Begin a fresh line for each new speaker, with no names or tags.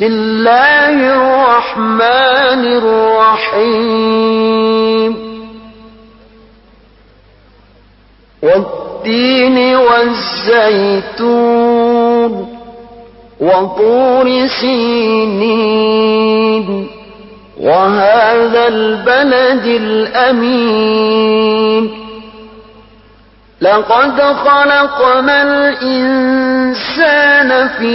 بسم الله الرحمن الرحيم. والتين والزيتون وطور سينين. وهذا البلد الأمين. لقد خلقنا الإنسان في